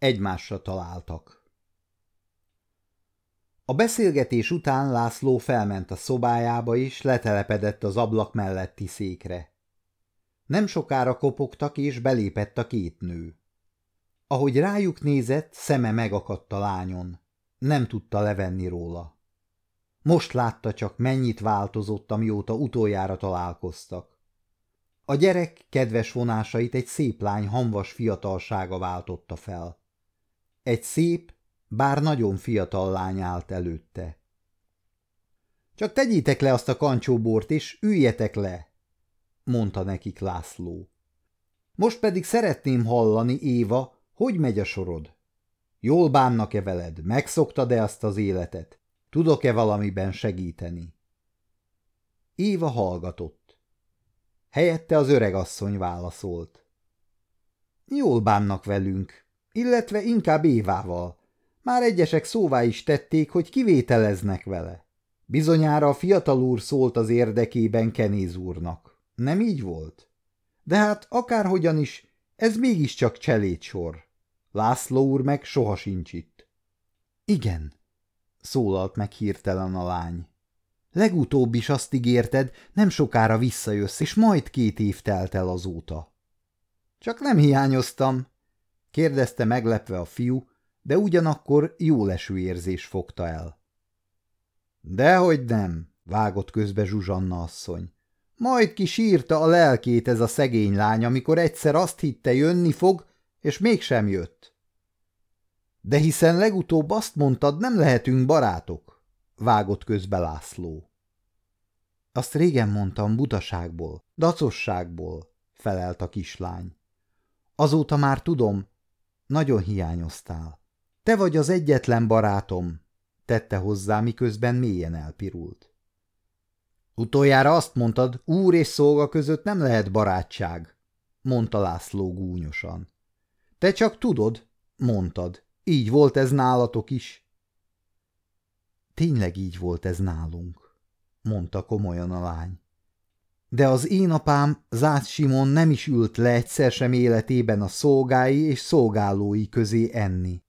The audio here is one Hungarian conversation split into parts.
Egymásra találtak. A beszélgetés után László felment a szobájába, és letelepedett az ablak melletti székre. Nem sokára kopogtak, és belépett a két nő. Ahogy rájuk nézett, szeme megakadt a lányon. Nem tudta levenni róla. Most látta csak, mennyit változott, amióta utoljára találkoztak. A gyerek kedves vonásait egy szép lány hamvas fiatalsága váltotta fel. Egy szép, bár nagyon fiatal lány állt előtte. Csak tegyétek le azt a kancsóbort, és üljetek le, mondta nekik László. Most pedig szeretném hallani, Éva, hogy megy a sorod? Jól bánnak-e veled? Megszoktad-e azt az életet? Tudok-e valamiben segíteni? Éva hallgatott. Helyette az öregasszony válaszolt. Jól bánnak velünk, illetve inkább Évával. Már egyesek szóvá is tették, hogy kivételeznek vele. Bizonyára a fiatal úr szólt az érdekében Kenéz úrnak. Nem így volt? De hát akárhogyan is, ez mégiscsak cselédsor. László úr meg soha sincs itt. Igen, szólalt meg hirtelen a lány. Legutóbb is azt ígérted, nem sokára visszajössz, és majd két év telt el azóta. Csak nem hiányoztam, kérdezte meglepve a fiú, de ugyanakkor jó leső érzés fogta el. Dehogy nem, vágott közbe Zsuzsanna asszony. Majd ki sírta a lelkét ez a szegény lány, amikor egyszer azt hitte jönni fog, és mégsem jött. De hiszen legutóbb azt mondtad, nem lehetünk barátok, vágott közbe László. Azt régen mondtam butaságból, dacosságból, felelt a kislány. Azóta már tudom, nagyon hiányoztál. Te vagy az egyetlen barátom, tette hozzá, miközben mélyen elpirult. Utoljára azt mondtad, úr és szolga között nem lehet barátság, mondta László gúnyosan. Te csak tudod, mondtad. Így volt ez nálatok is. Tényleg így volt ez nálunk, mondta komolyan a lány. De az én apám, Zász Simon nem is ült le egyszer sem életében a szolgái és szolgálói közé enni.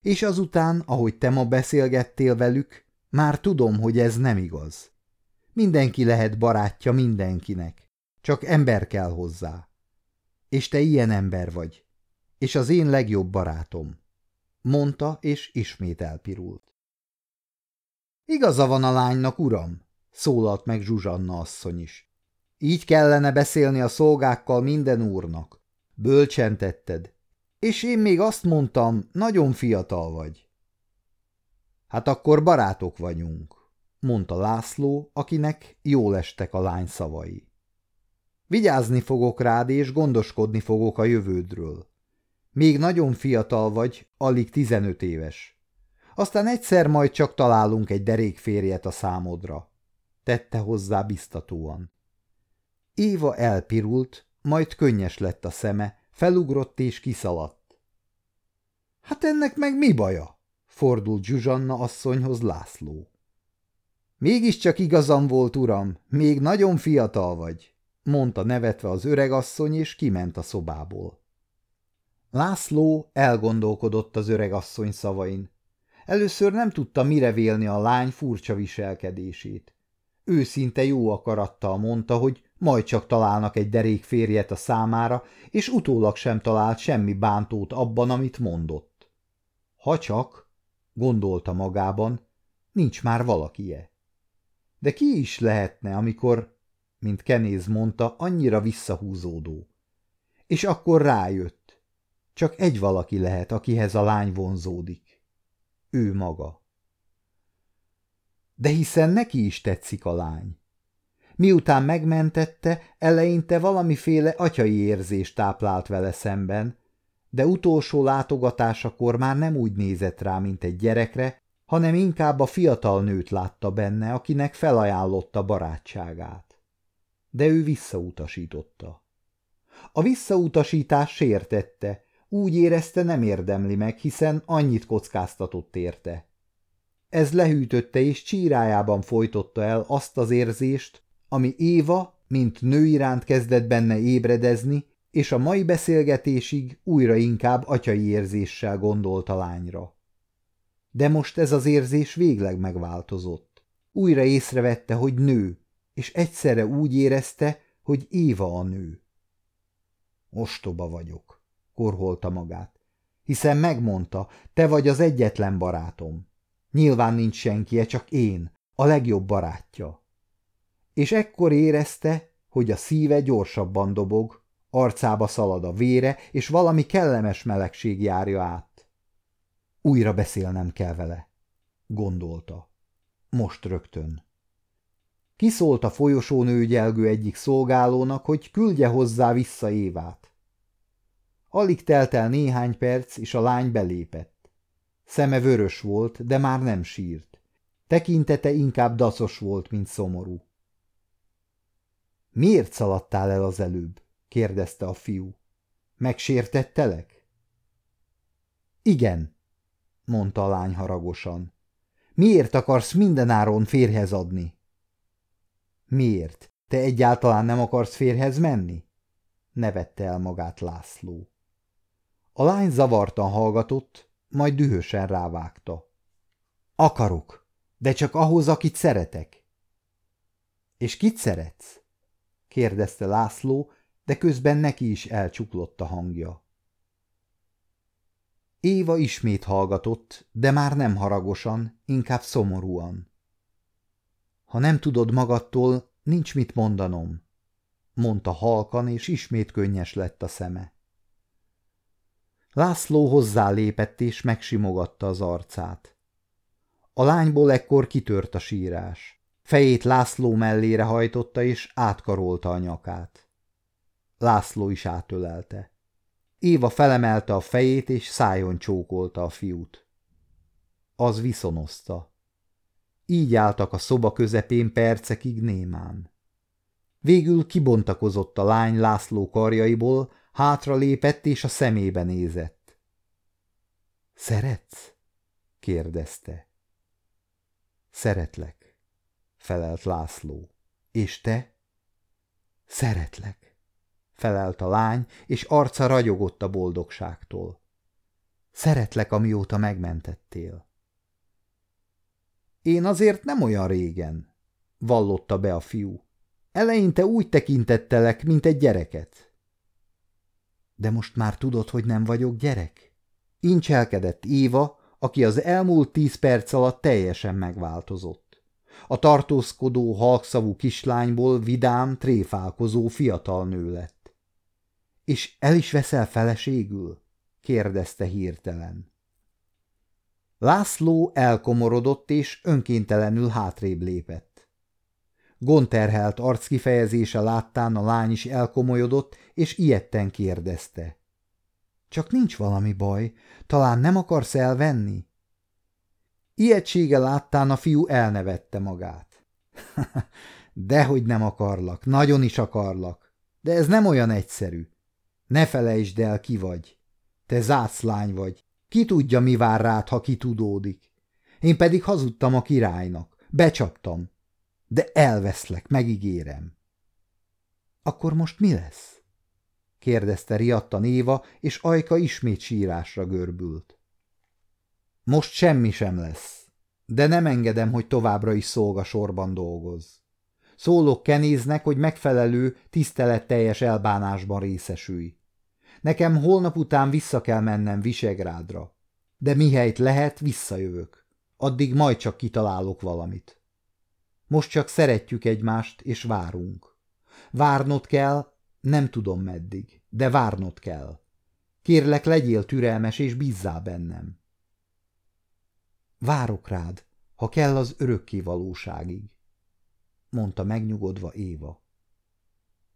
És azután, ahogy te ma beszélgettél velük, már tudom, hogy ez nem igaz. Mindenki lehet barátja mindenkinek, csak ember kell hozzá. És te ilyen ember vagy, és az én legjobb barátom, mondta, és ismét elpirult. Igaza van a lánynak, uram, szólalt meg Zsuzsanna asszony is. Így kellene beszélni a szolgákkal minden úrnak. Bölcsen tetted. És én még azt mondtam, nagyon fiatal vagy. Hát akkor barátok vagyunk, mondta László, akinek jól estek a lány szavai. Vigyázni fogok rád, és gondoskodni fogok a jövődről. Még nagyon fiatal vagy, alig tizenöt éves. Aztán egyszer majd csak találunk egy derék férjet a számodra, tette hozzá biztatóan. Éva elpirult, majd könnyes lett a szeme, felugrott és kiszaladt. Hát ennek meg mi baja? fordult Zsuzsanna asszonyhoz László. Mégiscsak igazam volt, uram, még nagyon fiatal vagy, mondta nevetve az öregasszony, és kiment a szobából. László elgondolkodott az öregasszony szavain. Először nem tudta mire vélni a lány furcsa viselkedését. Őszinte jó akarattal mondta, hogy majd csak találnak egy derék férjet a számára, és utólag sem talált semmi bántót abban, amit mondott. Ha csak, gondolta magában, nincs már valakie. De ki is lehetne, amikor, mint Kenéz mondta, annyira visszahúzódó? És akkor rájött. Csak egy valaki lehet, akihez a lány vonzódik. Ő maga. De hiszen neki is tetszik a lány. Miután megmentette, eleinte valamiféle atyai érzést táplált vele szemben, de utolsó látogatásakor már nem úgy nézett rá, mint egy gyerekre, hanem inkább a fiatal nőt látta benne, akinek felajánlotta barátságát. De ő visszautasította. A visszautasítás sértette, úgy érezte nem érdemli meg, hiszen annyit kockáztatott érte. Ez lehűtötte és csírájában folytotta el azt az érzést, ami Éva, mint nő iránt kezdett benne ébredezni, és a mai beszélgetésig újra inkább atyai érzéssel gondolt a lányra. De most ez az érzés végleg megváltozott. Újra észrevette, hogy nő, és egyszerre úgy érezte, hogy Éva a nő. Ostoba vagyok, korholta magát, hiszen megmondta, te vagy az egyetlen barátom. Nyilván nincs senkie, csak én, a legjobb barátja. És ekkor érezte, hogy a szíve gyorsabban dobog, arcába szalad a vére, és valami kellemes melegség járja át. Újra beszélnem kell vele, gondolta. Most rögtön. Kiszólt a folyosón őgyelgő egyik szolgálónak, hogy küldje hozzá vissza Évát. Alig telt el néhány perc, és a lány belépett. Szeme vörös volt, de már nem sírt. Tekintete inkább dacos volt, mint szomorú. – Miért szaladtál el az előbb? – kérdezte a fiú. – Megsértettelek? – Igen – mondta a lány haragosan. – Miért akarsz mindenáron férhez adni? – Miért? Te egyáltalán nem akarsz férhez menni? – nevette el magát László. A lány zavartan hallgatott, majd dühösen rávágta. Akarok, de csak ahhoz, akit szeretek. És kit szeretsz? Kérdezte László, de közben neki is elcsuklott a hangja. Éva ismét hallgatott, de már nem haragosan, inkább szomorúan. Ha nem tudod magadtól, nincs mit mondanom, mondta halkan, és ismét könnyes lett a szeme. László hozzálépett és megsimogatta az arcát. A lányból ekkor kitört a sírás. Fejét László mellére hajtotta és átkarolta a nyakát. László is átölelte. Éva felemelte a fejét és szájon csókolta a fiút. Az viszonozta. Így álltak a szoba közepén percekig némán. Végül kibontakozott a lány László karjaiból, Hátra lépett, és a szemébe nézett. Szeretsz? kérdezte. Szeretlek, felelt László. És te? Szeretlek, felelt a lány, és arca ragyogott a boldogságtól. Szeretlek, amióta megmentettél. Én azért nem olyan régen, vallotta be a fiú. Eleinte úgy tekintettelek, mint egy gyereket. De most már tudod, hogy nem vagyok gyerek? Incselkedett Éva, aki az elmúlt tíz perc alatt teljesen megváltozott. A tartózkodó, halkszavú kislányból vidám, tréfálkozó fiatal nő lett. – És el is veszel feleségül? – kérdezte hirtelen. László elkomorodott, és önkéntelenül hátrébb lépett. Gonterhelt arckifejezése láttán a lány is elkomolyodott, és ilyetten kérdezte. Csak nincs valami baj, talán nem akarsz elvenni? Ijegysége láttán a fiú elnevette magát. Dehogy nem akarlak, nagyon is akarlak, de ez nem olyan egyszerű. Ne felejtsd el, ki vagy. Te zászlány vagy, ki tudja, mi vár rád, ha kitudódik. Én pedig hazudtam a királynak, becsaptam, de elveszlek, megígérem. Akkor most mi lesz? kérdezte riadtan Éva, és Ajka ismét sírásra görbült. Most semmi sem lesz, de nem engedem, hogy továbbra is szolgasorban dolgoz. Szólok Kenéznek, hogy megfelelő, tiszteletteljes elbánásban részesülj. Nekem holnap után vissza kell mennem Visegrádra, de mihelyt lehet, visszajövök. Addig majd csak kitalálok valamit. Most csak szeretjük egymást, és várunk. Várnod kell, nem tudom meddig, de várnod kell. Kérlek, legyél türelmes, és bízzál bennem. Várok rád, ha kell az örökké valóságig, mondta megnyugodva Éva.